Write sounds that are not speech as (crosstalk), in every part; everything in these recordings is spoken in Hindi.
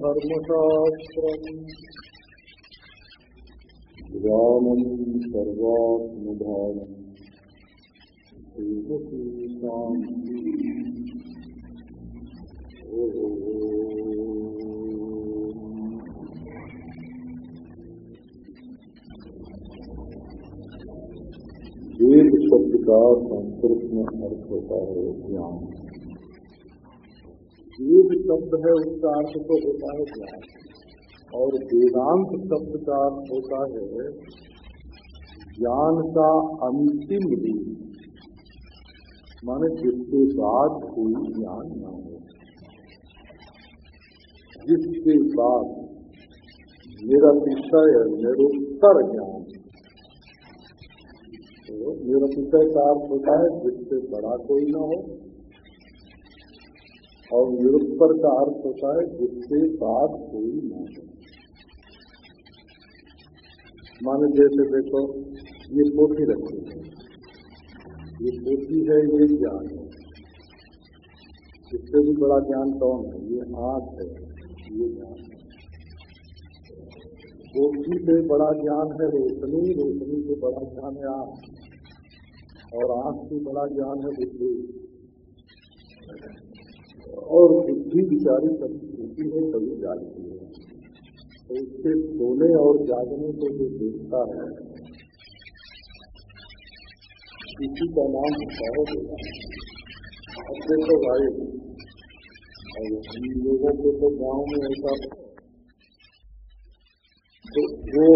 धर्मशास्त्रम् ज्ञानम् सर्वात्मभावम् वेद शब्द का संस्कृत में अर्थ होता है ज्ञान। वेद शब्द है, उसका अर्थ तो होता है ज्ञान और वेदांत शब्द का अर्थ होता है, ज्ञान का अंतिम रूप। माने जिसके बाद कोई ज्ञान न हो। जिसके बाद निरतिशय, निरुत्तर ज्ञान। तो निरतिशय का अर्थ होता है, जिससे बड़ा कोई न हो। और निरुत्तर का अर्थ होता है, जिसके बाद कोई न हो। माने जैसे देखो, ये पोथी रखी है। ये पोथी है, ये ज्ञान है। इससे भी बड़ा ज्ञान कौन है? ये आँख है, ये ज्ञान है। पोथी से बड़ा ज्ञान है रोशनी रोशनी से बड़ा ज्ञान है आँख। और आँख से बड़ा ज्ञान है बुद्धि। और बुद्धि विचारी होती है कभी जागती है। तो उसके सोने और जागने को जो देखता है किसी का नाम होता अब देखो भाई, और हम लोगों को तो गाँव में ऐसा तो वो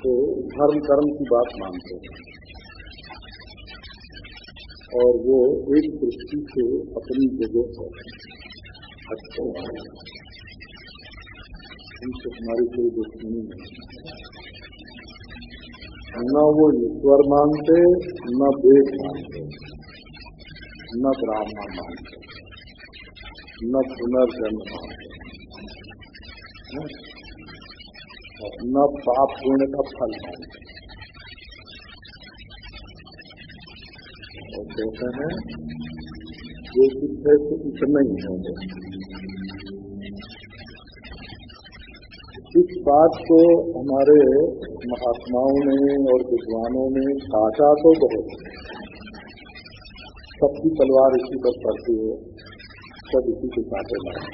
तो धर्म कर्म की बात मानते हैं। और वो एक दृष्टि से अपनी जगह पर अच्छे उनसे हमारी कोई दुश्मनी नहीं न वो ईश्वर मानते, न वेद मानते, न ब्राह्मण मानते, न पुनर्जन्म मानते। न पाप पुण्य का फल मानते। और कहते हैं जो कुछ है तो इतना ही है इस बात को हमारे महात्माओं ने और विद्वानों ने काटा तो बहुत। सबकी तलवार इसी पर पड़ती है, सब इसी के काटे लगे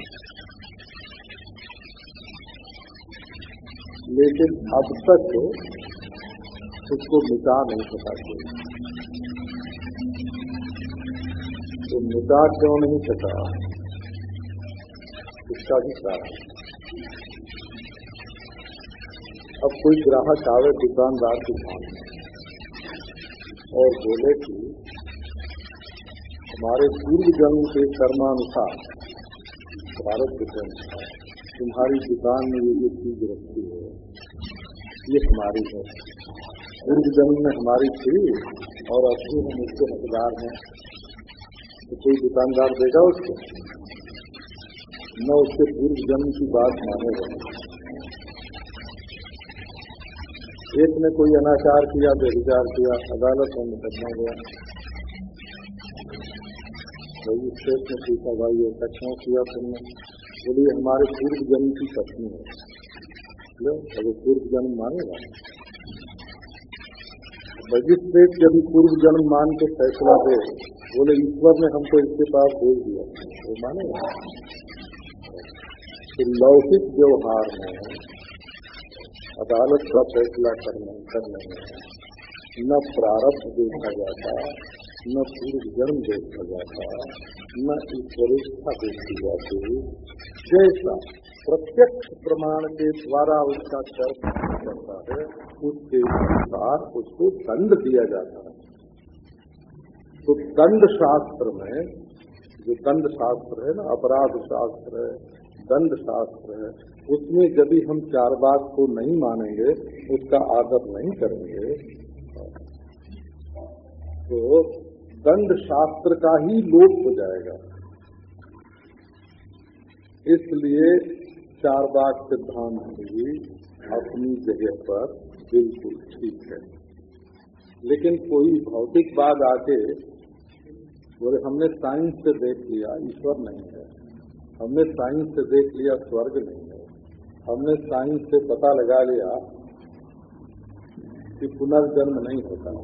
लेकिन अब तक उसको मिटा नहीं सका तो मिटा क्यों नहीं सका इसका भी कारण अब कोई ग्राहक आवे दुकानदार के सामने और बोले कि हमारे पूर्व जन्म के कर्मानुसार भारत के जन्म तुम्हारी दुकान में ये जो चीज़ रखी है, ये हमारी है। पूर्व जन्म में हमारी थी और अभी हम उसके हकदार हैं। तो कोई दुकानदार देगा उसको? न उसके पूर्व जन्म की बात मानेगा एक ने कोई अनाचार किया व्यभिचार किया, अदालत में मुकदमा गया मजिस्ट्रेट ने पूछा, भाई, ऐसा क्यों किया तुमने? बोलिए हमारे पूर्व जन्म की पत्नी है। अगर पूर्व जन्म मानेगा? मजिस्ट्रेट जब पूर्व जन्म मान के फैसला दे बोले, ईश्वर ने हमको इसके पास भेज दिया। वो माने तो लौकिक व्यवहार में अदालत का फैसला करने करने में न प्रारब्ध देखा जाता, न पूर्व जन्म देखा जाता, न ईश्वरेच्छा देखी जाती। जैसा प्रत्यक्ष प्रमाण के द्वारा उसका कर्म करता है, उसके अनुसार उसको दंड दिया जाता है। तो दंड शास्त्र में जो दंड शास्त्र है ना अपराध शास्त्र है दंड शास्त्र है, उसमें यदि हम चार बात को नहीं मानेंगे, उसका आदर नहीं करेंगे तो दंड शास्त्र का ही लोप हो जाएगा। इसलिए चार बाग सिद्धांत भी अपनी जगह पर, बिल्कुल ठीक है। लेकिन कोई भौतिक बाग आके बोले, हमने साइंस से देख लिया, ईश्वर नहीं है। हमने साइंस से देख लिया, स्वर्ग नहीं है। हमने साइंस से पता लगा लिया कि पुनर्जन्म नहीं होता।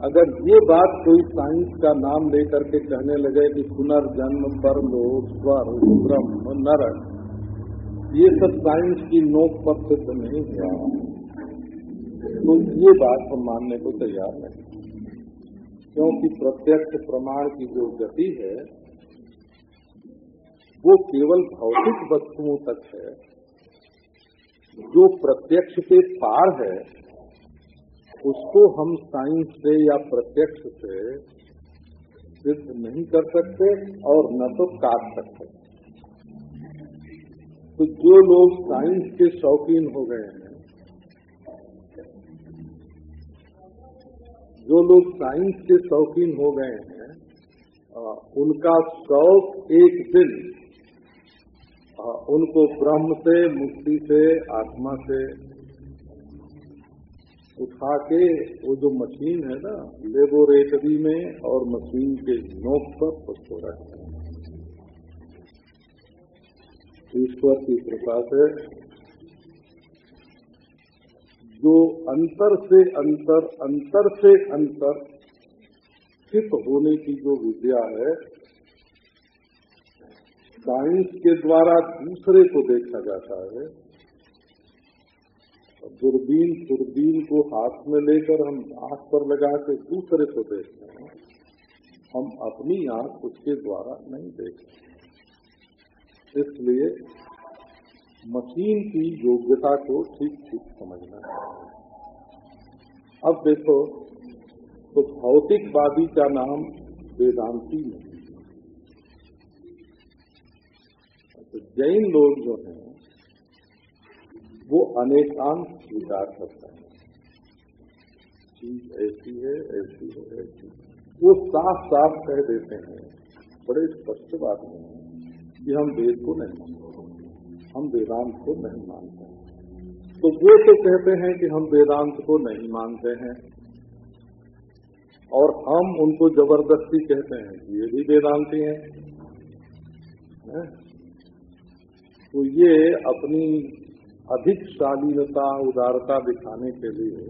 अगर ये बात कोई साइंस का नाम लेकर के कहने लगे कि पुनर्जन्म पर लोग स्वर्ग ब्रह्म नरक, ये सब साइंस की नोक पर सिद्ध नहीं हुआ तो ये बात हम मानने को तैयार नहीं। क्योंकि प्रत्यक्ष प्रमाण की जो गति है, वो केवल भौतिक वस्तुओं तक है। जो प्रत्यक्ष के पार है, उसको हम साइंस से या प्रत्यक्ष से सिद्ध नहीं कर सकते और न तो काट सकते। तो जो लोग साइंस के शौकीन हो गए हैं जो लोग साइंस के शौकीन हो गए हैं उनका शौक एक दिन उनको ब्रह्म से, मुक्ति से, आत्मा से उठा के वो जो मशीन है ना, लेबोरेटरी में और मशीन के नोक पर हो रखते हैं। ईश्वर की कृपा से जो अंतर से अंतर अंतर से अंतर स्थित होने की जो विद्या है साइंस के द्वारा दूसरे को देखा जाता है दूरबीन दूरबीन को हाथ में लेकर हम आँख पर लगा के दूसरे को देखते हैं, हम अपनी आँख उसके द्वारा नहीं देखते इसलिए मशीन की योग्यता को ठीक ठीक समझना। है अब देखो तो भौतिकवादी का नाम वेदांती नहीं तो जैन लोग जो हैं, वो अनेकांश स्वीकार करते हैं। चीज़ ऐसी है ऐसी है, ऐसी वो साफ़ साफ़ कह देते हैं, बड़े स्पष्ट बात है कि हम वेद को नहीं मानते। हम वेदांत को नहीं मानते तो वो तो कहते हैं कि हम वेदांत को नहीं मानते हैं। और हम उनको ज़बरदस्ती कहते हैं कि ये भी वेदांति हैं। है? तो ये अपनी अधिक शालीनता उदारता दिखाने के लिए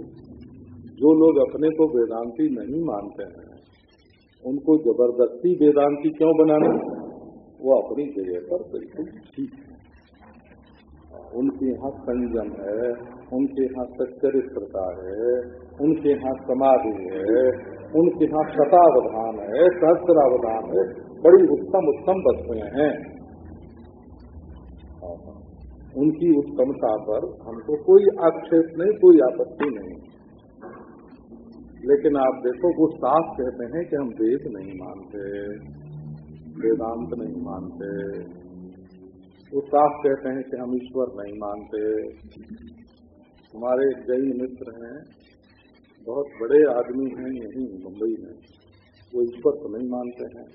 जो लोग अपने को वेदांती नहीं मानते हैं, उनको ज़बरदस्ती वेदांती क्यों बनाना? वो अपनी जगह पर बिल्कुल ठीक है। उनके यहाँ संयम है, उनके यहाँ सच्चरित्रता है, उनके यहाँ समाधि है, उनके यहाँ शतावधान है, सहस्त्रावधान है, बड़ी उत्तम उत्तम वस्तुएँ हैं। उनकी उत्तमता पर हमको कोई आक्षेप नहीं, कोई आपत्ति नहीं। लेकिन आप देखो, वो साफ़ कहते हैं कि हम वेद नहीं मानते, वेदांत नहीं मानते। वो साफ़ कहते हैं कि हम ईश्वर नहीं मानते। हमारे जैन मित्र हैं, बहुत बड़े आदमी हैं, यहीं मुंबई में वो ईश्वर को नहीं मानते हैं।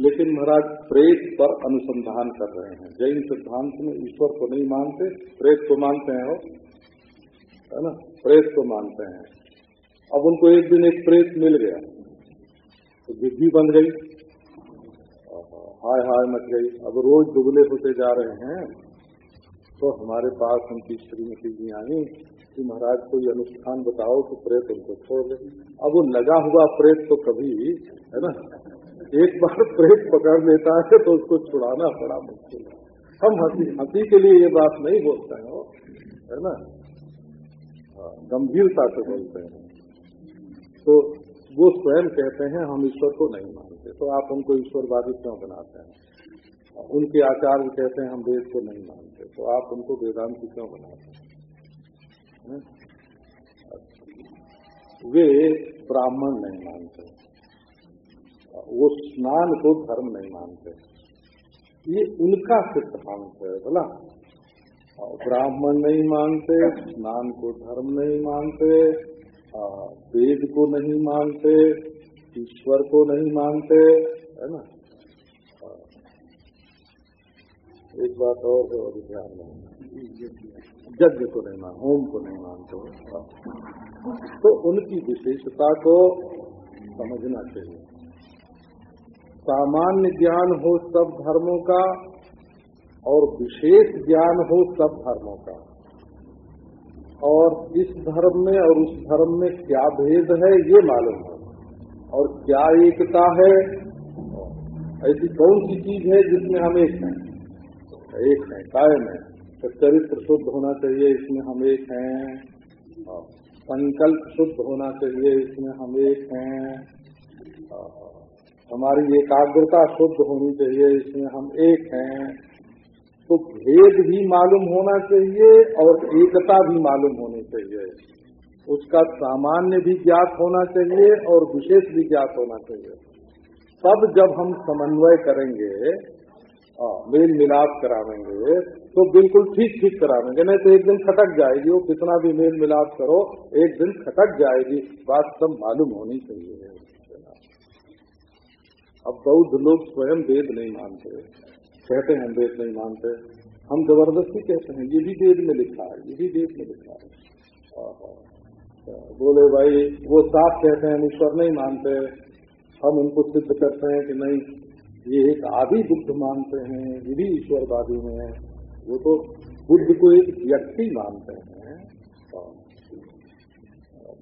लेकिन महाराज, प्रेत पर अनुसंधान कर रहे हैं। जैन सिद्धांत में ईश्वर को नहीं मानते, प्रेत को मानते हैं वो, है ना? प्रेत को मानते हैं। अब उनको एक दिन एक प्रेत मिल गया तो जिद्दी बन गई। हाय हाय मच गई। अब रोज दुबले होते जा रहे हैं तो हमारे पास उनकी श्रीमती जी आई कि महाराज कोई अनुष्ठान बताओ तो प्रेत उनको छोड़ दे। अब वो लगा हुआ प्रेत तो कभी है ना एक बार प्रेत पकड़ लेता है तो उसको छुड़ाना बड़ा मुश्किल है। हम हँसी हँसी के लिए ये बात नहीं बोलते हैं है ना। हाँ, गंभीरता से बोलते हैं। तो वो स्वयं कहते हैं, हम ईश्वर को नहीं मानते। तो आप उनको ईश्वरवादी क्यों बनाते हैं? उनके आचार्य कहते हैं, हम वेद को नहीं मानते। तो आप उनको वेदांत क्यों बनाते हैं? वे ब्राह्मण नहीं मानते। वो स्नान को धर्म नहीं मानते। ये उनका सिद्धांत है, बोला। ब्राह्मण नहीं मानते, स्नान को धर्म नहीं मानते। वेद को नहीं मानते, ईश्वर को नहीं मानते, है ना? एक बात और है, और ध्यान में यज्ञ को नहीं मान होम को नहीं मानते तो उनकी विशेषता को समझना चाहिए। सामान्य ज्ञान हो सब धर्मों का, और विशेष ज्ञान हो सब धर्मों का। और इस धर्म में और उस धर्म में क्या भेद है, ये मालूम है। और क्या एकता है, ऐसी कौन सी चीज़ है जिसमें हम एक हैं? एक हैं, कायम है। तो चरित्र शुद्ध होना चाहिए, इसमें हम एक हैं। संकल्प शुद्ध होना चाहिए, इसमें हम एक हैं। हमारी एकाग्रता शुद्ध होनी चाहिए, इसमें हम एक हैं। तो भेद भी मालूम होना चाहिए और एकता भी मालूम होनी चाहिए। उसका सामान्य भी ज्ञात होना चाहिए और विशेष भी ज्ञात होना चाहिए। तब जब हम समन्वय करेंगे मेल मिलाप करावेंगे तो बिल्कुल ठीक ठीक करावेंगे। नहीं तो एक दिन खटक जाएगी, वो कितना भी मेल मिलाप करो, एक दिन खटक जाएगी। बात सब मालूम होनी चाहिए। अब बौद्ध लोग स्वयं वेद नहीं मानते। कहते हैं वेद नहीं मानते। हम ज़बरदस्ती कहते हैं, ये भी वेद में लिखा है, ये भी वेद में लिखा है। बोले भाई, वो साफ़ कहते हैं, हम ईश्वर नहीं मानते। हम उनको सिद्ध करते हैं कि नहीं, ये एक आदि बुद्ध मानते हैं, ये भी ईश्वरवादी में है। वो तो बुद्ध को एक व्यक्ति मानते हैं।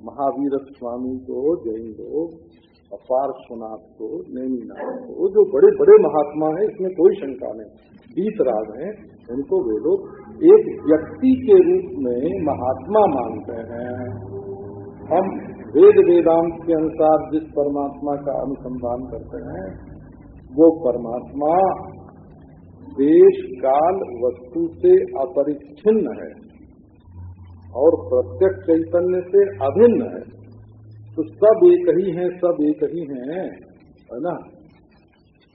महावीर स्वामी को जैन लोग पार्श्वनाथ को नैनीनाथ को जो बड़े बड़े महात्मा हैं, इसमें कोई शंका नहीं। बीत राज हैं, उनको वे लोग एक व्यक्ति के रूप में महात्मा मानते हैं। हम वेद वेदांत के अनुसार जिस परमात्मा का अनुसंधान करते हैं, वो परमात्मा देश, काल, वस्तु से अपरिच्छिन्न है और प्रत्यक्ष चैतन्य से अभिन्न है। तो सब एक ही हैं, सब एक ही हैं, है ना?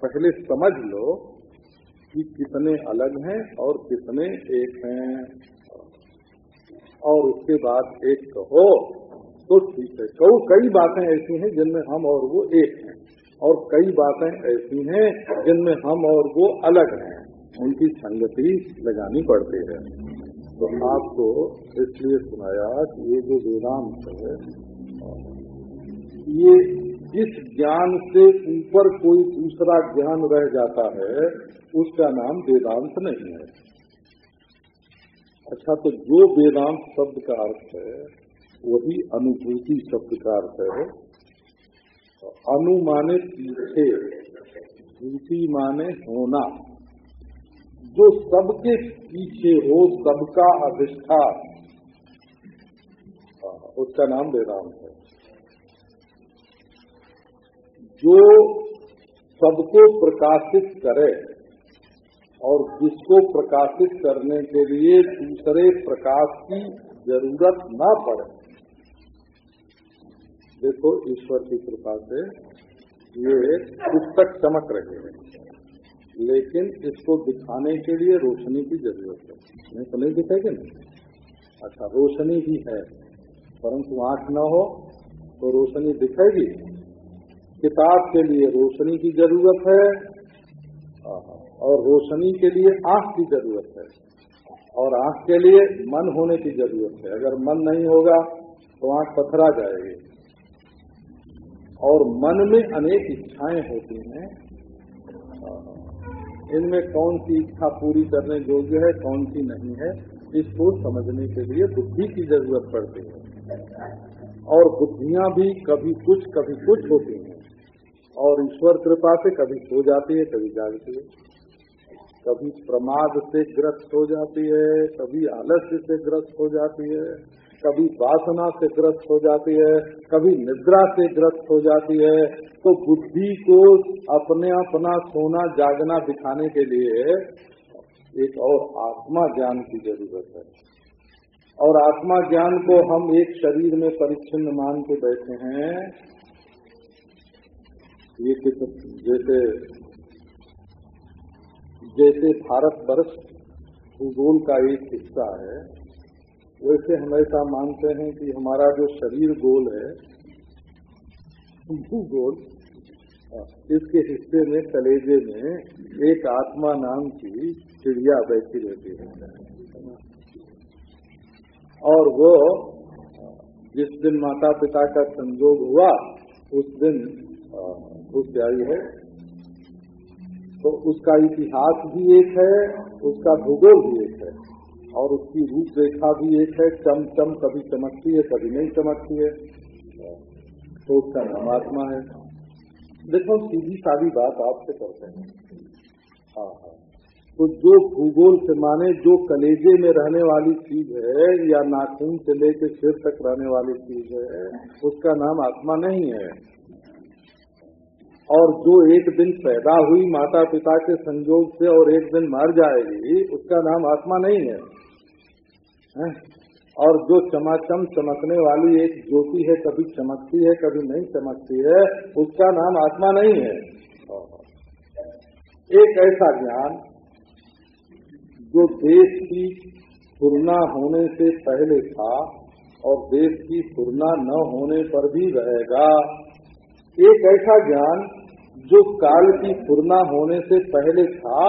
पहले समझ लो कि कितने अलग हैं और कितने एक हैं। और उसके बाद एक कहो तो ठीक है। कई कई बातें ऐसी हैं जिनमें हम और वो एक हैं। और कई बातें ऐसी हैं जिनमें हम और वो अलग हैं। उनकी संगति लगानी पड़ती है। तो आपको इसलिए सुनाया कि ये जो वेदांत है ये जिस ज्ञान से ऊपर कोई दूसरा ज्ञान रह जाता है, उसका नाम वेदांत नहीं है। अच्छा तो जो वेदांत शब्द का अर्थ है, वही अनुभूति शब्द का अर्थ है। अनु माने पीछे, भूति माने होना। जो सबके पीछे हो, सबका अधिष्ठान। उसका नाम वेदांत है। जो सबको प्रकाशित करे और जिसको प्रकाशित करने के लिए दूसरे प्रकाश की ज़रूरत ना पड़े। देखो ईश्वर की कृपा से ये पुस्तक चमक रहे हैं, लेकिन इसको दिखाने के लिए रोशनी की ज़रूरत है। नहीं तो नहीं दिखेगी नहीं अच्छा रोशनी भी है, परंतु आँख न हो तो रोशनी दिखेगी? किताब के लिए रोशनी की ज़रूरत है, और रोशनी के लिए आँख की ज़रूरत है, और आँख के लिए मन होने की ज़रूरत है। अगर मन नहीं होगा तो आँख पथरा जाएगी। और मन में अनेक इच्छाएँ होती हैं। इनमें कौन सी इच्छा पूरी करने योग्य है, कौन सी नहीं है, इसको समझने के लिए बुद्धि की ज़रूरत पड़ती है। और बुद्धियाँ भी कभी कुछ कभी कुछ होती हैं। और ईश्वर कृपा से कभी सो जाती है, कभी जागती है। कभी प्रमाद से ग्रस्त हो जाती है, कभी आलस्य से ग्रस्त हो जाती है, कभी वासना से ग्रस्त हो जाती है, कभी निद्रा से ग्रस्त हो जाती है। तो बुद्धि को अपने अपना सोना जागना दिखाने के लिए एक और आत्मा ज्ञान की ज़रूरत है। और आत्मा ज्ञान को हम एक शरीर में परिच्छिन्न मान के बैठे हैं। ये जैसे जैसे भारत वर्ष भूगोल का एक हिस्सा है, वैसे हम ऐसा मानते हैं कि हमारा जो शरीर गोल है, भूगोल, इसके हिस्से में, कलेजे में एक आत्मा नाम की चिड़िया बैठी रहती है। और वो, जिस दिन माता पिता का संजोग हुआ, उस दिन वो क्या है। तो उसका इतिहास भी एक है, उसका भूगोल भी एक है, और उसकी रूपरेखा भी एक है। चम चम कभी चमकती है, कभी नहीं चमकती है। तो उसका नाम आत्मा है। देखो, सीधी सारी बात आपसे करते हैं। हाँ हाँ। तो जो भूगोल से माने, जो कलेजे में रहने वाली चीज़ है, या नाखून से लेकर सिर तक रहने वाली चीज़ है, उसका नाम आत्मा नहीं है। और जो एक दिन पैदा हुई माता पिता के संयोग से और एक दिन मर जाएगी उसका नाम आत्मा नहीं है, है? और जो चमाचम चमकने वाली एक ज्योति है कभी चमकती है कभी नहीं चमकती है उसका नाम आत्मा नहीं है। एक ऐसा ज्ञान जो देश की तुलना होने से पहले था और देश की तुलना न होने पर भी रहेगा। एक ऐसा ज्ञान जो काल की तुलना होने से पहले था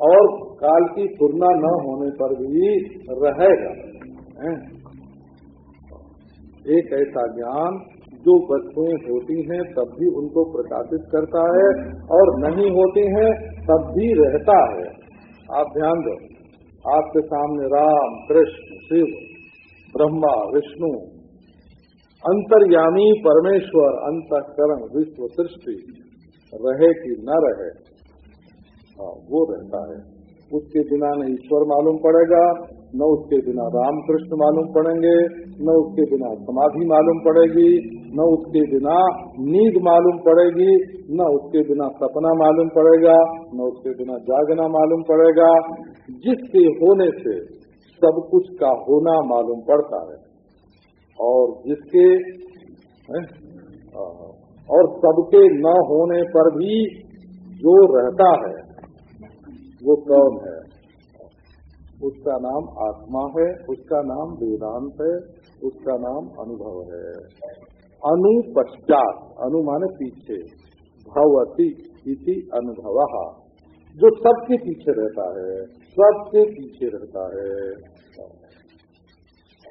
और काल की तुलना न होने पर भी रहेगा। एक ऐसा ज्ञान जो वस्तुएँ होती हैं तब भी उनको प्रकाशित करता है और नहीं होती हैं तब भी रहता है। आप ध्यान दो। आपके सामने राम, कृष्ण, शिव, ब्रह्मा, विष्णु अंतर्यामी परमेश्वर, अंतकरण, विश्व सृष्टि, रहे कि न रहे हाँ वो रहता है। उसके बिना न ईश्वर मालूम पड़ेगा, न उसके बिना राम कृष्ण मालूम पड़ेंगे, न उसके बिना समाधि मालूम पड़ेगी, न उसके बिना नींद मालूम पड़ेगी, न उसके बिना सपना मालूम पड़ेगा, न उसके बिना जागना मालूम पड़ेगा। जिसके होने से सब कुछ का होना मालूम पड़ता है। और जिसके है, और सबके न होने पर भी जो रहता है वो कौन है? उसका नाम आत्मा है उसका नाम वेदांत है उसका नाम अनुभव है। अनु पश्चात अनु माने पीछे। भवती इति अनुभव। जो सबके पीछे रहता है सबके पीछे रहता है।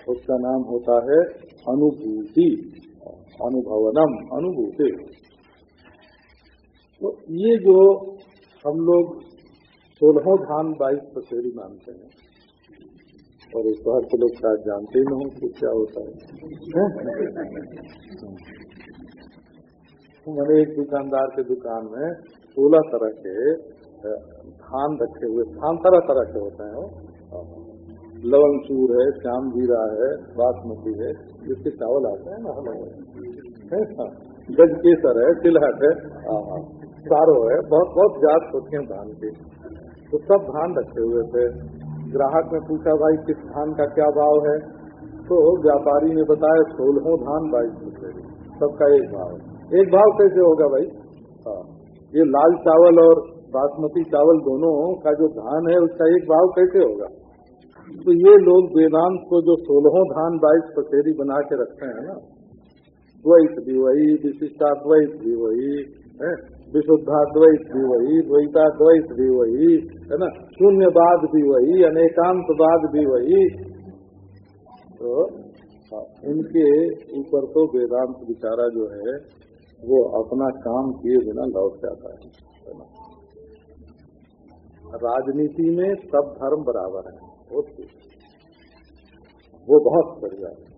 उसका नाम होता है अनुभूति। अनुभवनम, अनुभूति। तो ये जो हम लोग सोलह धान बाईस पसेरी मानते हैं, और इस बार के लोग शायद जानते ही नहीं कि क्या होता है। मैंने एक दुकानदार के दुकान में सोलह तरह के धान रखे हुए, धान तरह तरह के होते हैं लवंग चूर है श्याम जीरा है, बासमती है, जिसके चावल आते हैं ना गज केसर है, तिलहट है सारो है, बहुत बहुत जात होती है धान के। तो सब धान रखे हुए थे। ग्राहक ने पूछा, भाई, किस धान का क्या भाव है? तो व्यापारी ने बताया, सोलह धान बाईस रुपये सबका एक भाव एक भाव कैसे होगा भाई? हाँ ये लाल चावल और बासमती चावल दोनों का जो धान है, उसका एक भाव कैसे होगा? तो ये लोग वेदांत को जो सोलह धान बाईस पसेरी बना के रखते हैं ना, द्वैत भी वही विशिष्टाद्वैत भी वही, है? विशुद्धाद्वैत भी वही द्वैताद्वैत भी वही, है ना? शून्यवाद भी वही, अनेकांतवाद भी वही। तो इनके ऊपर तो वेदांत विचारा जो है, वो अपना काम किए बिना लौट जाता है राजनीति में सब धर्म बराबर है। बहुत वो बहुत बढ़िया है।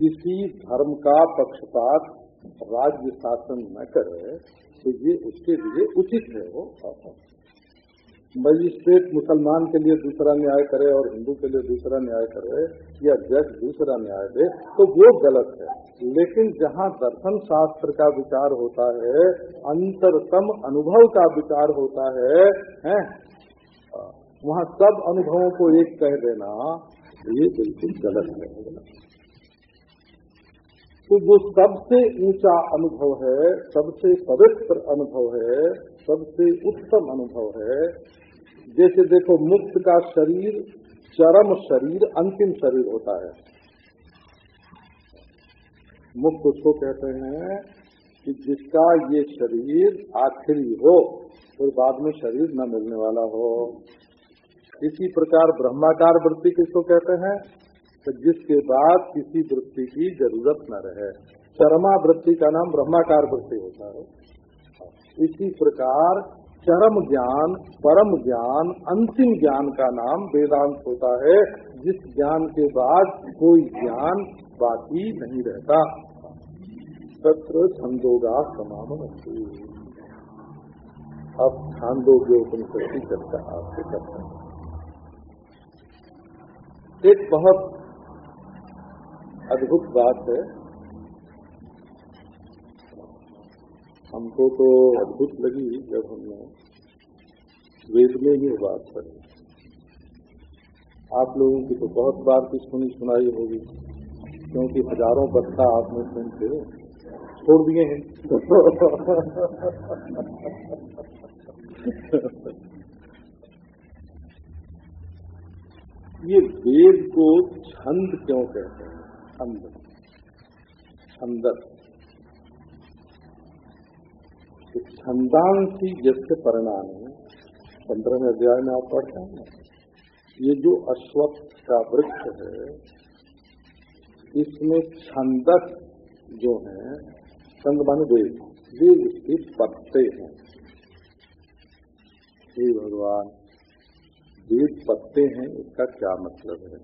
किसी धर्म का पक्षपात राज्य शासन न करे तो ये उसके लिए उचित है वो मजिस्ट्रेट मुसलमान के लिए दूसरा न्याय करे और हिंदू के लिए दूसरा न्याय करे या जज दूसरा न्याय दे तो वो गलत है। लेकिन जहाँ दर्शन शास्त्र का विचार होता है अंतरतम अनुभव का विचार होता है, है वहाँ सब अनुभवों को एक कह देना ये बिल्कुल गलत है। तो जो सबसे ऊँचा अनुभव है, सबसे पवित्र अनुभव है, सबसे उत्तम अनुभव है, जैसे देखो मुक्त का शरीर, चरम शरीर, अंतिम शरीर होता है। मुक्त उसको कहते हैं कि जिसका ये शरीर आखिरी हो फिर बाद में शरीर न मिलने वाला हो। इसी प्रकार ब्रह्माकार वृत्ति किसको कहते हैं? तो जिसके बाद किसी वृत्ति की ज़रूरत न रहे। चरमा वृत्ति का नाम ब्रह्माकार वृत्ति होता है। इसी प्रकार चरम ज्ञान, परम ज्ञान, अंतिम ज्ञान का नाम वेदांत होता है। जिस ज्ञान के बाद कोई ज्ञान बाकी नहीं रहता। तत्र छंदोगा समापन अब छांदोग्य उपनिषद की चर्चा आपसे करते हैं। एक बहुत अद्भुत बात है। हमको तो अद्भुत लगी जब हमने वेद में ही बात करी आप लोगों की तो बहुत बार की सुनी सुनाई होगी, क्योंकि हज़ारों बच्चा आपने सुन के छोड़ दिए हैं। (laughs) ये वेद को छंद क्यों कहते हैं? छंद। छंदस। छंदांशी जैसे परिणाम है, पंद्रहवें अध्याय में आप पढ़ते हैं। ये जो अश्वत्थ का वृक्ष है, इसमें छंदक जो है छंद मान वेद वे इसके पत्ते हैं। हे भगवान। वेद पत्ते हैं, इसका क्या मतलब है?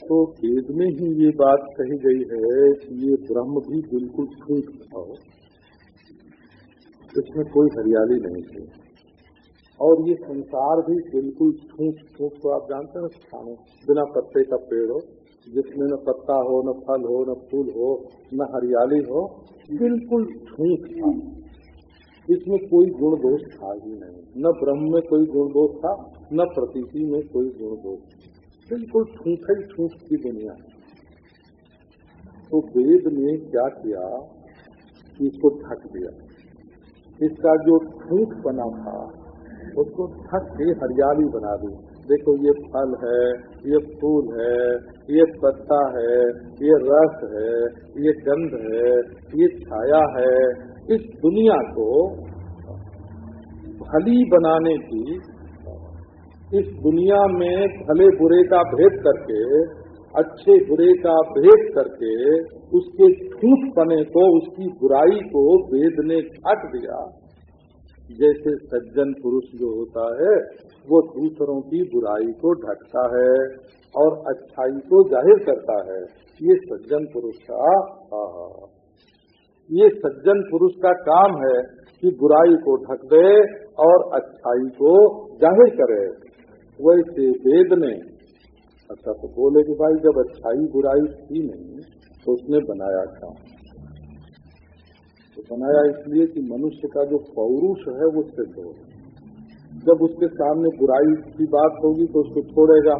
तो वेद में ही ये बात कही गई है कि ये ब्रह्म भी बिल्कुल छूट खाओ इसमें कोई हरियाली नहीं थी। और ये संसार भी बिल्कुल छूट छूट तो आप जानते हैं खाने बिना पत्ते का पेड़ हो, जिसमें न पत्ता हो, न फल हो, न फूल हो, न हरियाली हो, बिल्कुल छूट था। इसमें कोई गुण दोष था ही नहीं। न ब्रह्म में कोई गुण दोष था, न प्रतीति में कोई गुण दोष बिल्कुल छूट ही ठूठ की दुनिया है। तो वेद ने क्या किया? इसको ढक दिया। इसका जो ठूठ बना था, उसको थक के हरियाली बना दी। देखो ये फल है, ये फूल है, ये पत्ता है, ये रस है, ये गंध है, ये छाया है। इस दुनिया को भली बनाने की, इस दुनिया में भले बुरे का भेद करके, अच्छे बुरे का भेद करके, उसके झूठ पने को उसकी बुराई को वेद ने ढक दिया। जैसे सज्जन पुरुष जो होता है, वो दूसरों की बुराई को ढकता है और अच्छाई को ज़ाहिर करता है। ये सज्जन पुरुष का ये सज्जन पुरुष का काम है कि बुराई को ढक दे और अच्छाई को ज़ाहिर करे। वैसे वेद ने अच्छा तो बोले कि भाई जब अच्छाई बुराई थी नहीं तो उसने बनाया था बनाया इसलिए कि मनुष्य का जो पौरुष है वो सिद्ध हो जब उसके सामने बुराई की बात होगी तो उसको छोड़ेगा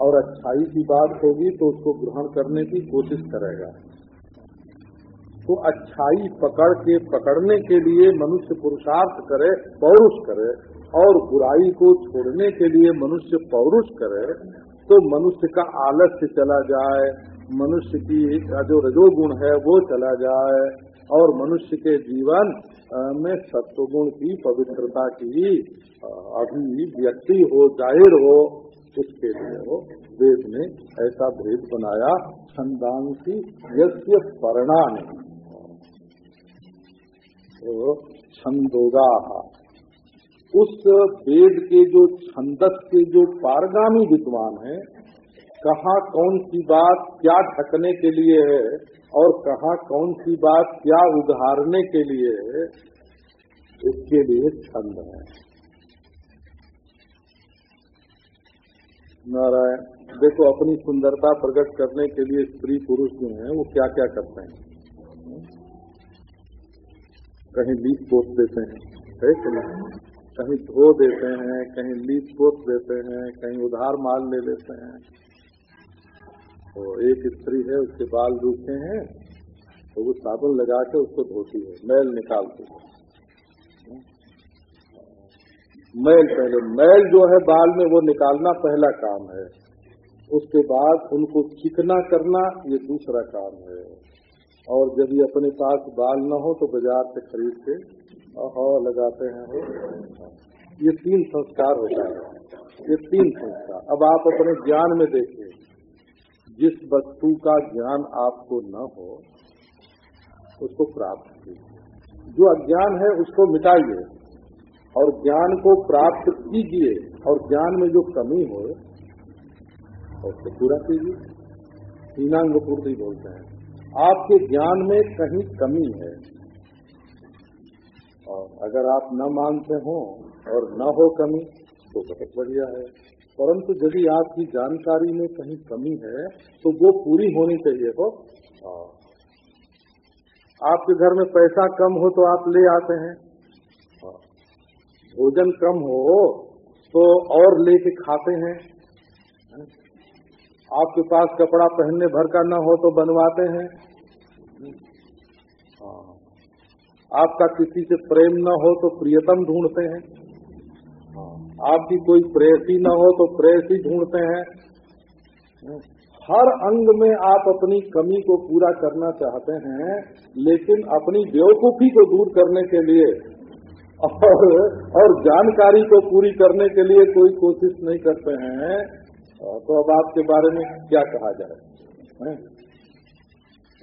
और अच्छाई की बात होगी तो उसको ग्रहण करने की कोशिश करेगा। तो अच्छाई पकड़ के पकड़ने के लिए मनुष्य पुरुषार्थ करे, पौरुष करे और बुराई को छोड़ने के लिए मनुष्य पौरुष करे तो मनुष्य का आलस्य चला जाए, मनुष्य की जो रजोगुण है वो चला जाए और मनुष्य के जीवन में सत्वगुण की, पवित्रता की अभी व्यक्ति हो, ज़ाहिर हो, उसके लिए हो वेद ने ऐसा भेद बनाया छंदांसी यस्य परिणाम तो छंदोगा। उस वेद के जो छंदस के जो पारगामी विद्वान है, कहा कौन सी बात क्या ढकने के लिए है और कहा कौन सी बात क्या उधारने के लिए इसके लिए छंद है। नारायण, देखो, अपनी सुंदरता प्रकट करने के लिए स्त्री पुरुष जो है, वो क्या क्या करते हैं? कहीं लीप पोत देते हैं कहीं धो देते हैं, कहीं लीप पोत देते हैं, कहीं उधार माल ले लेते हैं। तो एक स्त्री है, उसके बाल रूखे हैं तो वो साबुन लगा के उसको धोती है, मैल निकालती है। मैल पहले, मैल जो है बाल में वो निकालना पहला काम है। उसके बाद उनको चिकना करना ये दूसरा काम है। और जब ये अपने पास बाल न हो तो बाज़ार से खरीद के, अहो, लगाते हैं वो। ये तीन संस्कार होता है। ये तीन संस्कार। अब आप अपने ज्ञान में देखिए। जिस वस्तु का ज्ञान आपको न हो, उसको प्राप्त कीजिए। जो अज्ञान है, उसको मिटाइए और ज्ञान को प्राप्त कीजिए और ज्ञान में जो कमी हो, उसको पूरा कीजिए। तीनांग पूर्ति बोलते हैं। आपके ज्ञान में कहीं कमी है और अगर आप न मानते हो और न हो कमी तो बहुत बढ़िया है। परंतु यदि आपकी जानकारी में कहीं कमी है तो वो पूरी होनी चाहिए, हो। आपके घर में पैसा कम हो तो आप ले आते हैं। भोजन कम हो तो और लेके खाते हैं। आपके पास कपड़ा पहनने भर का न हो तो बनवाते हैं। आपका किसी से प्रेम न हो तो प्रियतम ढूंढते हैं। आपकी कोई प्रेसी न हो तो प्रेसी ढूंढते हैं। हर अंग में आप अपनी कमी को पूरा करना चाहते हैं, लेकिन अपनी बेवकूफ़ी को दूर करने के लिए और और जानकारी को पूरी करने के लिए कोई कोशिश नहीं करते हैं। तो अब आपके बारे में क्या कहा जाए? है?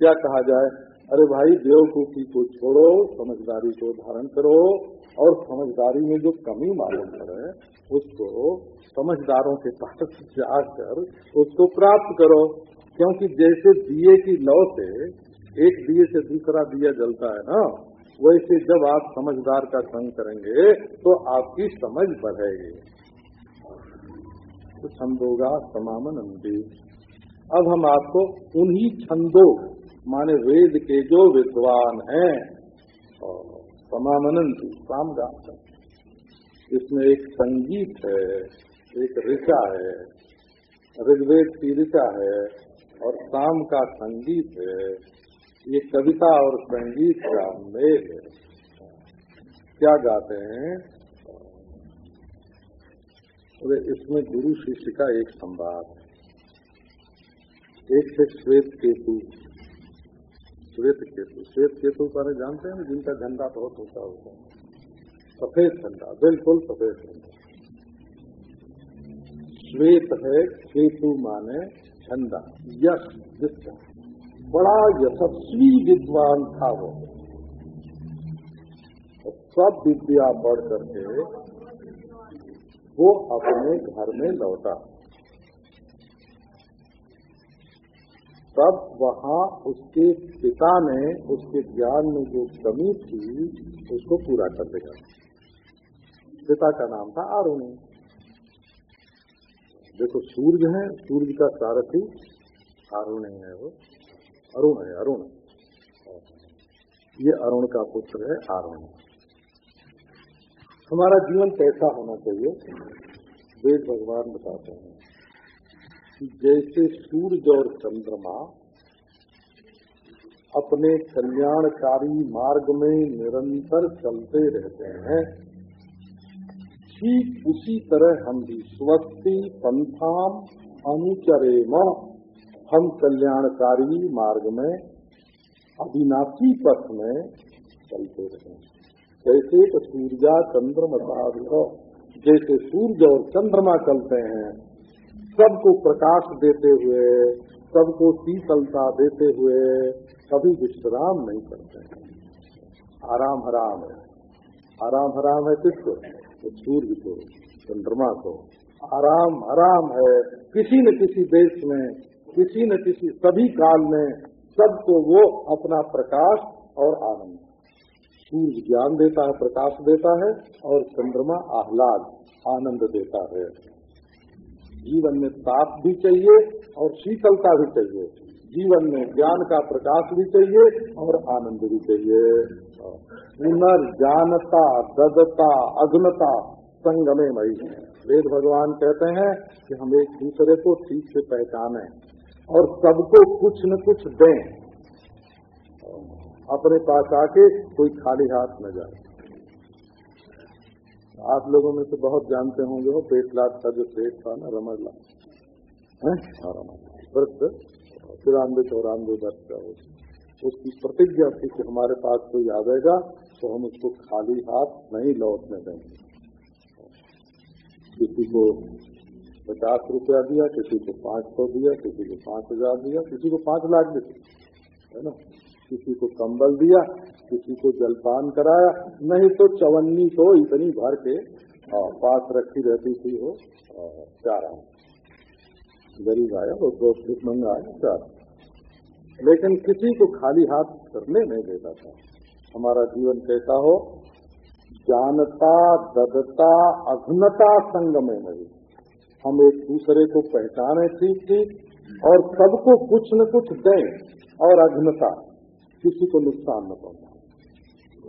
क्या कहा जाए? अरे भाई, बेवकूफ़ी को छोड़ो, समझदारी को धारण करो और समझदारी में जो कमी मालूम करे उसको समझदारों के पास जाकर उसको प्राप्त करो, क्योंकि जैसे दिए की लौ से एक दिए से दूसरा दिया जलता है ना, वैसे जब आप समझदार का संग करेंगे तो आपकी समझ बढ़ेगी। तो छंदोगा समामन अब हम आपको उन्हीं छंदों, माने वेद के जो विद्वान हैं समानंद शाम गाता इसमें एक संगीत है, एक ऋचा है, ऋग्वेद की ऋचा है और शाम का संगीत है। ये कविता और संगीत का मेल है। क्या गाते हैं? अरे, इसमें गुरु शिष्य का एक संवाद एक से श्वेत केतु। श्वेत केतु। श्वेत केतु पर जानते हैं ना? जिनका झंडा बहुत ऊँचा होता है। सफ़ेद ठंडा, बिल्कुल सफ़ेद झंडा श्वेत है, केतु माने झंडा यश जिसका बड़ा यशस्वी विद्वान था वो। सब विद्या बढ़ करके वो अपने घर में लौटा। तब वहाँ उसके पिता ने उसके ज्ञान में जो कमी थी, उसको पूरा कर दिया। पिता का नाम था अरुण देखो, सूर्य है, सूर्य का सारथी अरुण है वो। अरुण है, अरुण। ये अरुण का पुत्र है अरुण हमारा जीवन कैसा होना चाहिए? वेद भगवान बताते हैं कि जैसे सूर्य और चंद्रमा अपने कल्याणकारी मार्ग में निरंतर चलते रहते हैं ठीक उसी तरह हम भी स्वस्ति पंथाम अनुचरेम। हम कल्याणकारी मार्ग में, अविनाशी पथ में चलते रहे। जैसे तो सूर्या चंद्रमा जैसे सूर्य और चंद्रमा चलते हैं, सबको प्रकाश देते हुए, सबको शीतलता देते हुए, कभी विश्राम नहीं करते हैं। आराम हराम है। आराम हराम है किसको? तो सूर्य को, चंद्रमा को। आराम आराम है। किसी न किसी देश में, किसी न किसी सभी काल में सबको वो अपना प्रकाश और आनंद। सूर्य ज्ञान देता है, प्रकाश देता है और चंद्रमा आह्लाद, आनंद देता है। जीवन में ताप भी चाहिए और शीतलता भी चाहिए। जीवन में ज्ञान का प्रकाश भी चाहिए और आनंद भी चाहिए। पुनर्जानता ददता अग्नता संगमे मई। वेद भगवान कहते हैं कि हम एक दूसरे को ठीक से पहचाने और सबको कुछ न कुछ दें। अपने पास आके कोई खाली हाथ न जाए। आप लोगों में से बहुत जानते होंगे वो पेटलाट का जो पेट था ना रमणला है? वृद्ध चौरानवे चौरानवे वर्ष का हो। उसकी प्रतिज्ञा थी कि हमारे पास कोई आवेगा तो हम उसको खाली हाथ नहीं लौटने देंगे। किसी को पचास रुपया दिया, किसी को पाँच सौ दिया, किसी को पाँच हज़ार दिया, किसी को पाँच लाख दिया, है ना? किसी को कंबल दिया, किसी को जलपान कराया, नहीं तो चवन्नी तो इतनी भर के पास रखी रहती थी वो चारा गरीब आया, वो दो मंगा आया, चार। लेकिन किसी को खाली हाथ करने नहीं देता था। हमारा जीवन कैसा हो? जानता, ददता, अघनता संग में नहीं। हम एक दूसरे को पहचाने ठीक ठीक और सबको कुछ न कुछ दें और अघनता, किसी को नुकसान न पहुँचाए।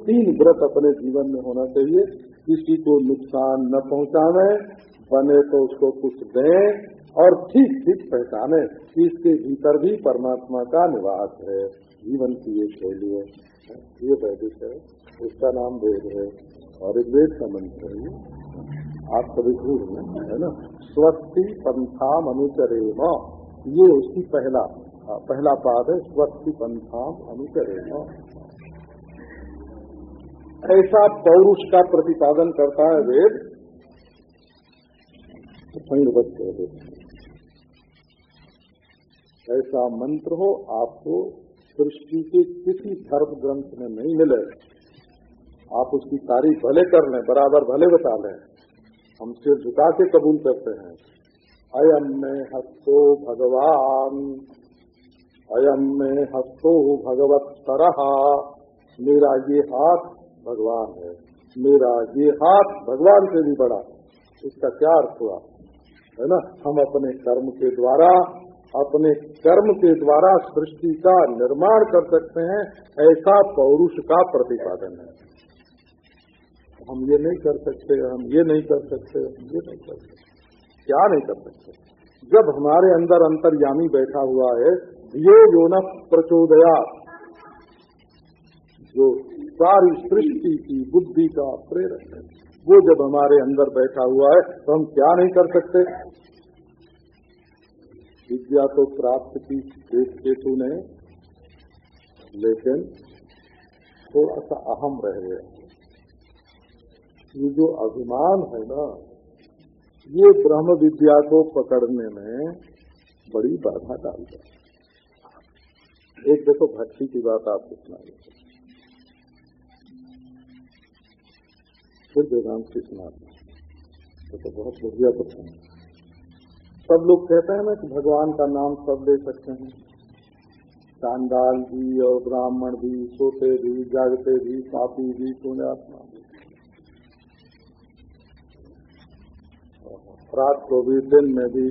तीन व्रत अपने जीवन में होना चाहिए। किसी को नुकसान न पहुँचाने बने तो उसको कुछ दें और ठीक ठीक पहचाने कि इसके भीतर भी परमात्मा का निवास है। जीवन की ये शैली है। ये वैदिक है उसका नाम वेद है, और एक वेद का मंत्र है आप सभी में है ना? स्वस्ति पंथाम अनुचरे ये उसकी पहला पहला पाद है, स्वस्ति पंथाम अनुचरेम ऐसा पौरुष का प्रतिपादन करता है वेद। संगबद्ध है ऐसा मंत्र हो, आपको सृष्टि के किसी धर्म ग्रंथ में नहीं मिले। आप उसकी तारीफ़ भले कर लें, बराबर भले बता लें। हम सिर झुका के कबूल करते हैं। अयम में हस्तो भगवान, अयम में हस्तो भगवत तरह। मेरा ये हाथ भगवान है। मेरा ये हाथ भगवान से भी बड़ा। इसका क्या अर्थ हुआ? है ना? हम अपने कर्म के द्वारा अपने कर्म के द्वारा सृष्टि का निर्माण कर सकते हैं, ऐसा पौरुष का प्रतिपादन है। हम ये नहीं कर सकते, हम ये नहीं कर सकते, हम ये नहीं कर सकते। क्या नहीं कर सकते? जब हमारे अंदर अंतर्यामी बैठा हुआ है, यो न प्रचोदया। जो सारी सृष्टि की बुद्धि का प्रेरक है, वो जब हमारे अंदर बैठा हुआ है तो हम क्या नहीं कर सकते? विद्या तो प्राप्त की केतु ने, लेकिन थोड़ा सा अहम रह गया। ये जो अभिमान है ना, ये ब्रह्म विद्या को पकड़ने में बड़ी बाधा डालता है एक देखो, भक्ति की बात आप सुना फिर वेदांत की सुना तो बहुत बढ़िया प्रश्न है। सब लोग कहते हैं ना कि भगवान का नाम सब ले सकते हैं। चांडाल भी और ब्राह्मण भी, सोते भी, जागते भी, पापी भी, पुण्यात्मा भी। रात को भी, दिन में भी,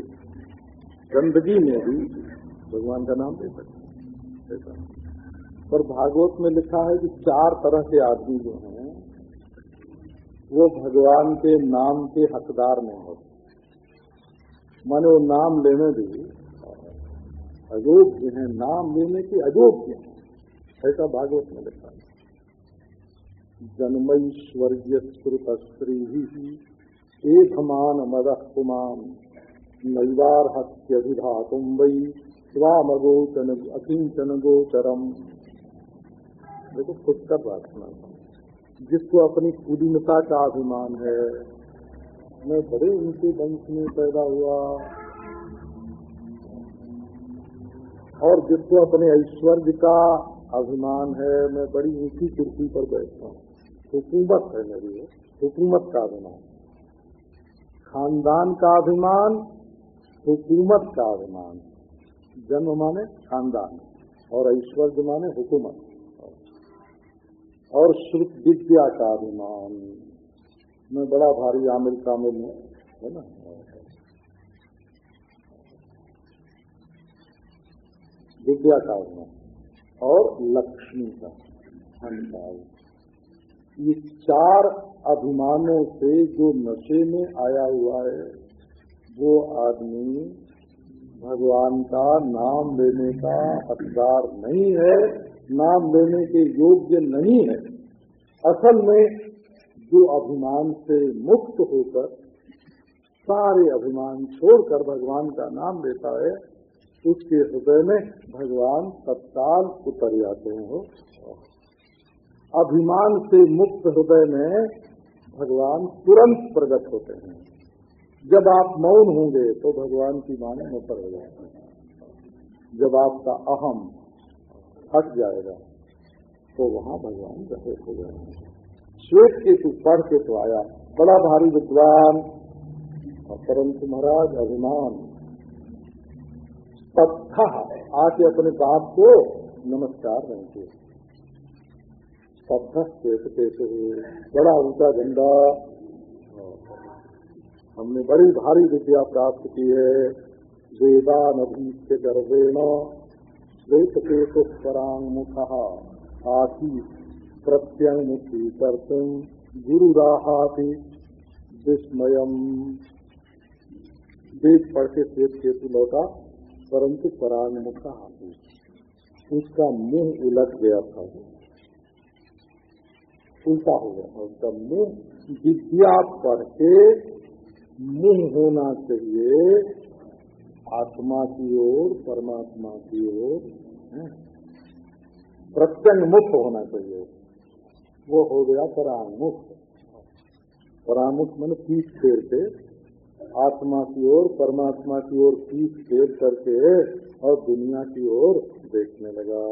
गंदगी में भी भगवान का नाम ले सकते हैं। पर भागवत में लिखा है कि चार तरह के आदमी जो हैं, वो भगवान के नाम के हकदार नहीं होते। माने वो नाम लेने भी अयोग्य है नाम लेने के अयोग्य है। ऐसा भागवत में लिखा है। स्वर्गीय श्रुत स्त्री ही एकमान मद कुमान नैवार हत्यभिधातुम वही स्वामगोचन अकिंचन गोचरम देखो खुद का प्रार्थना जिसको अपनी कुलीनता का अभिमान है मैं बड़े ऊँचे वंश में पैदा हुआ। और जिसको अपने ऐश्वर्य का अभिमान है, मैं बड़ी ऊँची कुर्सी पर बैठता हूँ। हुकूमत है मेरी हुकूमत का अभिमान। खानदान का अभिमान, हुकूमत का अभिमान। जन्म माने खानदान, और ऐश्वर्य माने हुकूमत। और श्रुत विद्या का अभिमान। मैं बड़ा भारी आमिल कामिल हूँ, है ना? विद्या का और लक्ष्मी का। हंसाल ये चार अभिमानों से जो नशे में आया हुआ है, वो आदमी भगवान का नाम लेने का हकदार नहीं है, नाम लेने के योग्य नहीं है। असल में जो अभिमान से मुक्त होकर सारे अभिमान छोड़कर भगवान का नाम लेता है, उसके हृदय में भगवान तत्काल उतर जाते हो। अभिमान से मुक्त हृदय में भगवान तुरंत प्रकट होते हैं। जब आप मौन होंगे तो भगवान की माने में हो जाते हैं। जब आपका अहम हट जाएगा तो वहाँ भगवान रहे हो गए श्वेत के तू पढ़ के तो आया। बड़ा भारी विद्वान। परंतु महाराज, अभिमान। तथा आके अपने बाप को नमस्कार नहीं किए श्वेत बड़ा ऊँचा झंडा। हमने बड़ी भारी विद्या प्राप्त की है। वेदानभीत गर्वेण, श्वेत केतु परांगमुख आसी प्रत्यंगमुखी कर्तुम गुरु राहाति विस्मयम। वेद पढ़ के श्वेत केतु लौटा परंतु परांगमुख आती उसका मुँह उलट गया था। उल्टा हो गया था उसका मुँह। विद्या पढ़ के मुँह होना चाहिए, आत्मा की ओर, परमात्मा की ओर प्रत्यंग मुक्त होना चाहिए। वो हो गया परामुख। परामुख मैंने पीठ फेर के, आत्मा की ओर, परमात्मा की ओर पीठ फेर करके और दुनिया की ओर देखने लगा।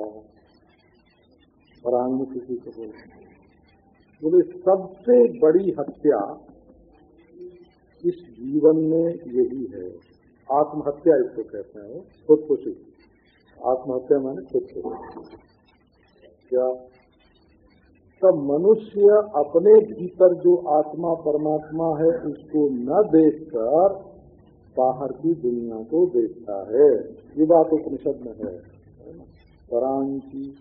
परामुख किसी को बोले बोले, सबसे बड़ी हत्या इस जीवन में यही है। आत्महत्या इसको कहते हैं खुदकुशी आत्महत्या मैंने खुदकुशी क्या? तब मनुष्य अपने भीतर जो आत्मा परमात्मा है, उसको न देखकर बाहर की दुनिया को देखता है। ये बात उपनिषद में है। परांची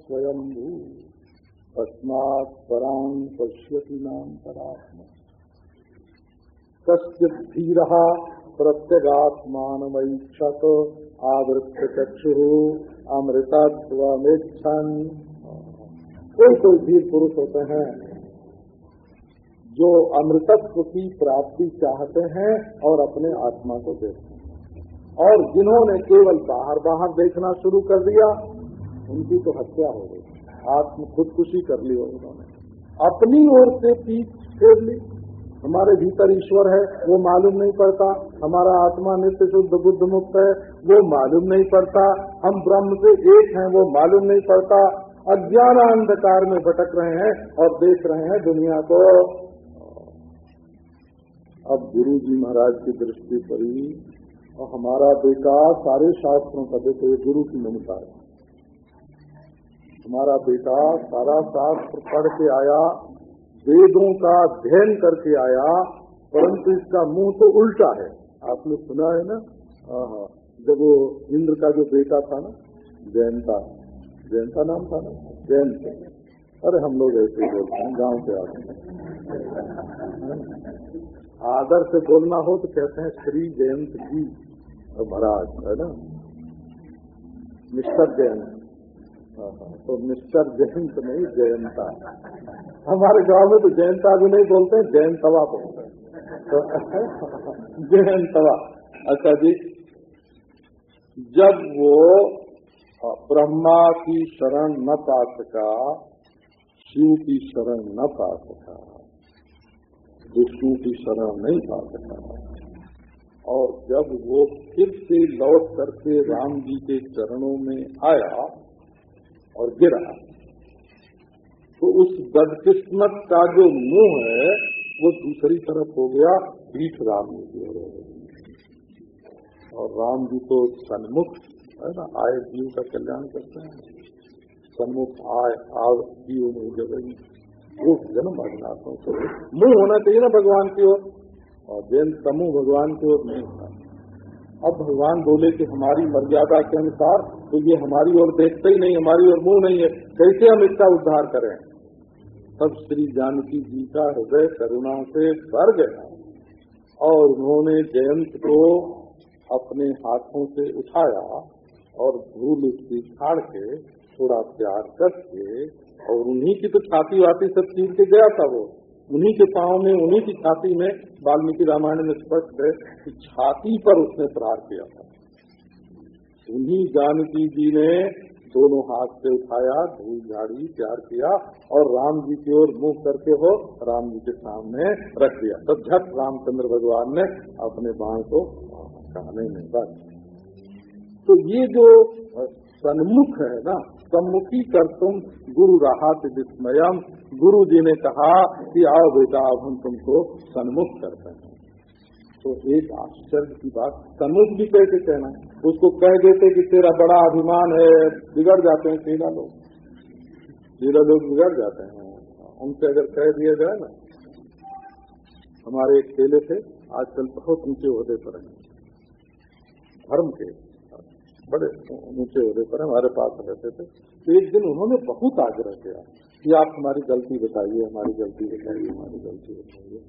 स्वयं तस्मात परांग पश्यति नाम परात्मा कश्चित धीर प्रत्यगात्मानमैक्षत आवृत्त चक्षु अमृतत्वमिच्छन कोई कोई धीर पुरुष होते हैं जो अमृतत्व की प्राप्ति चाहते हैं और अपने आत्मा को देखते हैं। और जिन्होंने केवल बाहर बाहर देखना शुरू कर दिया, उनकी तो हत्या हो गई। आत्म खुदकुशी कर ली उन्होंने। अपनी ओर से पीठ फेर ली। हमारे भीतर ईश्वर है, वो मालूम नहीं पड़ता। हमारा आत्मा नित्य शुद्ध, बुद्ध मुक्त है, वो मालूम नहीं पड़ता। हम ब्रह्म से एक हैं, वो मालूम नहीं पड़ता। अज्ञान अंधकार में भटक रहे हैं और देख रहे हैं दुनिया को। अब गुरु जी महाराज की दृष्टि पड़ी और हमारा बेटा सारे शास्त्रों का देखो, ये गुरु की ममता है। हमारा बेटा सारा शास्त्र पढ़ के आया, वेदों का अध्ययन करके आया, परंतु इसका मुँह तो उल्टा है। आपने सुना है ना? जब वो इंद्र का जो बेटा था ना, जयंता जयंता नाम था ना जयंत अरे हम लोग ऐसे बोलते हैं, गाँव के आदमी आदर से बोलना हो तो कहते हैं श्री जयंत जी महाराज, है ना? मिस्टर जयंत। तो मिस्टर जयंत नहीं, जयंता। हमारे गाँव में तो जयंता भी नहीं बोलते हैं, जयंतवा बोलते तो जयंतवा। अच्छा जी, जब वो ब्रह्मा की शरण न पा सका शिव की शरण न पा सका विष्णु की शरण नहीं पा सका और जब वो फिर से लौट करके राम जी के चरणों में आया और गिरा तो उस बदकिस्मत का जो मुँह है, वो दूसरी तरफ़ हो गया पीठ राम जी और राम जी तो सन्मुख है ना? आए जीव का कल्याण करते हैं। सन्मुख आए आव, जीव में जगह वो जन्म अभिनाशों से मुँह होना चाहिए ना भगवान की ओर। और जैन समूह भगवान की ओर नहीं होता। अब भगवान बोले कि हमारी मर्यादा के अनुसार तो ये हमारी ओर देखते ही नहीं, हमारी ओर मुँह नहीं है। कैसे हम इसका उद्धार करें? तब श्री जानकी जी का हृदय करुणा से भर गया। और उन्होंने जयंत को अपने हाथों से उठाया। और धूल उसकी छाड़ के थोड़ा प्यार करके और उन्हीं की तो छाती वाती सब चीर के गया था वो। उन्हीं के पाँव में, उन्हीं की छाती में वाल्मीकि रामायण में स्पष्ट है कि छाती पर उसने प्रहार किया था। उन्हीं जानकी जी ने दोनों हाथ से उठाया, धूल झाड़ी प्यार किया और राम जी की ओर मुँह करके हो, राम जी के सामने रख दिया। तब झट रामचंद्र भगवान ने अपने बाण को कहने में बस तो ये जो सन्मुख है ना सम्मुखी कर तुम गुरु राहत विस्मयम। गुरु जी ने कहा कि आओ बेटा, अब हम तुमको सन्मुख करते हैं तो एक आश्चर्य की बात, सन्मुख भी कैसे कहना है? उसको कह देते कि तेरा बड़ा अभिमान है, बिगड़ जाते हैं तेरा लोग। तेरा लोग बिगड़ जाते हैं। उनसे अगर कह दिया जाए ना, हमारे एक खेले थे, आजकल बहुत ऊँचे होने पर हैं। धर्म के। बड़े ऊँचे होने पर हमारे पास रहते थे। तो एक दिन उन्होंने बहुत आग्रह किया कि आप हमारी गलती बताइए, हमारी गलती बताइए, हमारी गलती बताइए।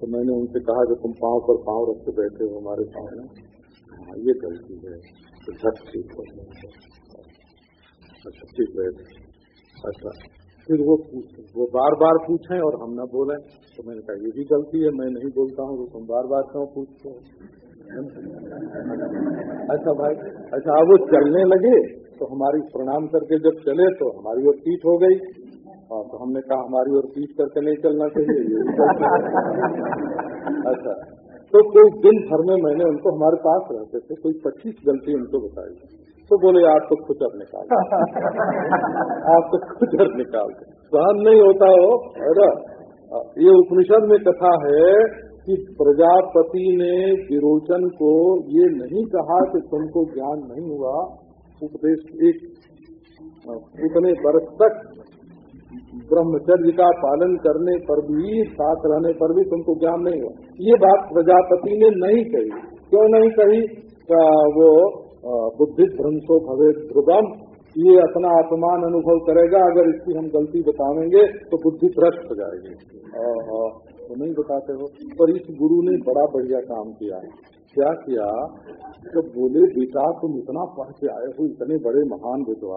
तो मैंने उनसे कहा कि तुम पाँव पर पाँव रख के बैठे हो हमारे सामने। हाँ ये गलती है तो झट ठीक हो अच्छा ठीक है। अच्छा फिर वो वो बार बार पूछें और हम न बोलें। तो मैंने कहा, ये भी गलती है, मैं नहीं बोलता हूँ तो तुम बार बार क्यों पूछते हो? अच्छा भाई अच्छा वो चलने लगे तो हमारी प्रणाम करके जब चले तो हमारी ओर पीठ हो गई। और तो हमने कहा, हमारी ओर पीठ करके नहीं चलना चाहिए। अच्छा तो कोई दिन भर में मैंने उनको हमारे पास रहते थे, कोई पच्चीस गलती उनको बताई। तो बोले, आप तो खुचर निकाल आप तो खुचर निकाल सहन नहीं होता हो अरे ये उपनिषद में कथा है कि प्रजापति ने विरोचन को ये नहीं कहा कि तुमको ज्ञान नहीं हुआ। उपदेश एक उतने वर्ष तक ब्रह्मचर्य का पालन करने पर भी, साथ रहने पर भी तुमको ज्ञान नहीं हुआ। ये बात प्रजापति ने नहीं कही। क्यों नहीं कही? वो बुद्धि भ्रंशो भवे ध्रुवम ये अपना अपमान अनुभव करेगा। अगर इसकी हम गलती बतावेंगे तो बुद्धि भ्रष्ट हो जाएगी। तो नहीं बताते हो। पर इस गुरु ने बड़ा बढ़िया काम किया। क्या किया? जब बोले, बेटा, तुम इतना पढ़ के आए हो, इतने बड़े महान विद्वान